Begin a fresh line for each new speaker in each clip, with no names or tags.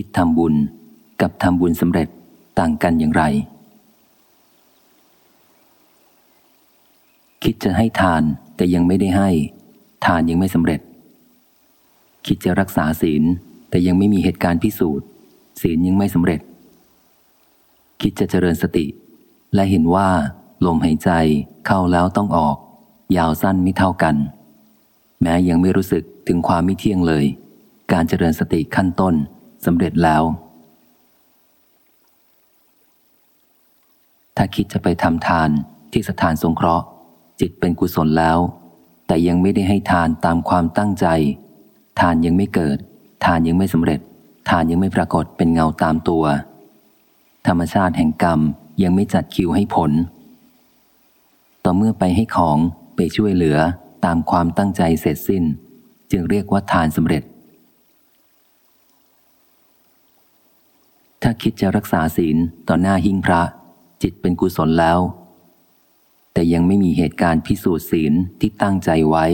คิดทำบุญกับทำบุญสำเร็จต่างกันอย่างไร คิดจะให้ทานแต่ยังไม่ได้ให้ ทานยังไม่สำเร็จ คิดจะรักษาศีลแต่ยังไม่มีเหตุการณ์พิสูจน์ศีลยังไม่สำเร็จ คิดจะเจริญสติ และเห็นว่าลมหายใจเข้าแล้วต้องออก ยาวสั้นไม่เท่ากัน แม้ยังไม่รู้สึกถึงความไม่เที่ยงเลย การเจริญสติขั้นต้น สำเร็จแล้ว ถ้าคิดจะไปทำทานที่สถานสงเคราะห์ จิตเป็นกุศลแล้ว แต่ยังไม่ได้ให้ทานตามความตั้งใจ ทานยังไม่เกิด ทานยังไม่สำเร็จ ทานยังไม่ปรากฏเป็นเงาตามตัว ธรรมชาติแห่งกรรมยังไม่จัดคิวให้ผล ต่อเมื่อไปให้ของไปช่วยเหลือตามความตั้งใจเสร็จสิ้น จึงเรียกว่าทานสำเร็จ ถ้าคิดจะรักษาศีลต่อหน้าหิ้งพระ จิตเป็นกุศลแล้ว แต่ยังไม่มีเหตุการณ์พิสูจน์ศีลที่ตั้งใจไว้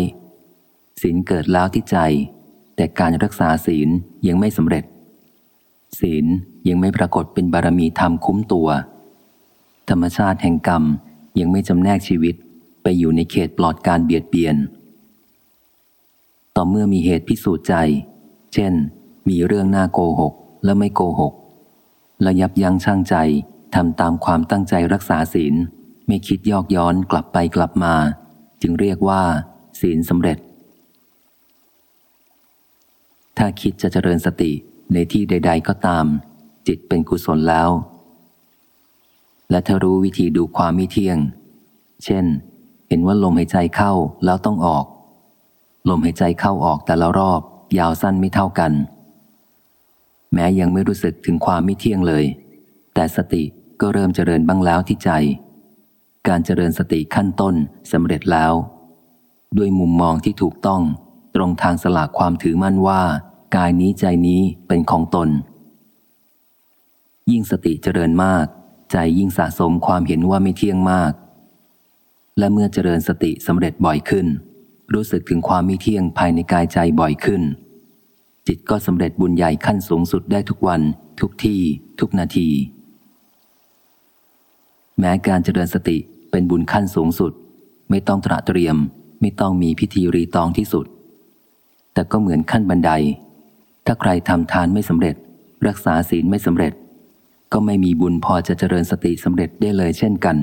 ศีลเกิดแล้วที่ใจ แต่การรักษาศีลยังไม่สำเร็จ ศีลยังไม่ปรากฏเป็นบารมีธรรมคุ้มตัว ธรรมชาติแห่งกรรมยังไม่จำแนกชีวิตไปอยู่ในเขตปลอดการเบียดเบียน ต่อเมื่อมีเหตุพิสูจน์ใจ เช่น มีเรื่องน่าโกหกและไม่โกหก และยับยั้งชั่งใจทำตามความตั้งใจรักษาศีล ไม่คิดยอกย้อนกลับไปกลับมา จึงเรียกว่า ศีลสำเร็จ ถ้าคิดจะเจริญสติในที่ใด ๆ ก็ตาม จิตเป็นกุศลแล้ว และถ้ารู้วิธีดูความไม่เที่ยง เช่น เห็นว่าลมหายใจเข้าแล้วต้องออก ลมหายใจเข้าออกแต่ละรอบ ยาวสั้นไม่เท่ากัน ม้ยังไม่รู้สึกถึงความไม่เที่ยงเลย แต่สติก็เริ่มเจริญบ้างแล้วที่ใจ การเจริญสติขั้นต้นสำเร็จแล้ว ด้วยมุมมองที่ถูกต้อง ตรงทางสลากความถือมั่นว่า กายนี้ใจนี้เป็นของตน ยิ่งสติเจริญมาก ใจยิ่งสะสมความเห็นว่าไม่เที่ยงมาก และเมื่อเจริญสติสำเร็จบ่อยขึ้น รู้สึกถึงความมีเที่ยงภายในกายใจบ่อยขึ้น จิตก็สำเร็จบุญใหญ่ขั้นสูงสุดได้ทุกวัน ทุกที่ ทุกนาที แม้การเจริญสติเป็นบุญขั้นสูงสุด ไม่ต้องตระเตรียม ไม่ต้องมีพิธีรีตองที่สุด แต่ก็เหมือนขั้นบันได ถ้าใครทำทานไม่สำเร็จ รักษาศีลไม่สำเร็จ ก็ไม่มีบุญพอจะเจริญสติสำเร็จได้เลยเช่นกัน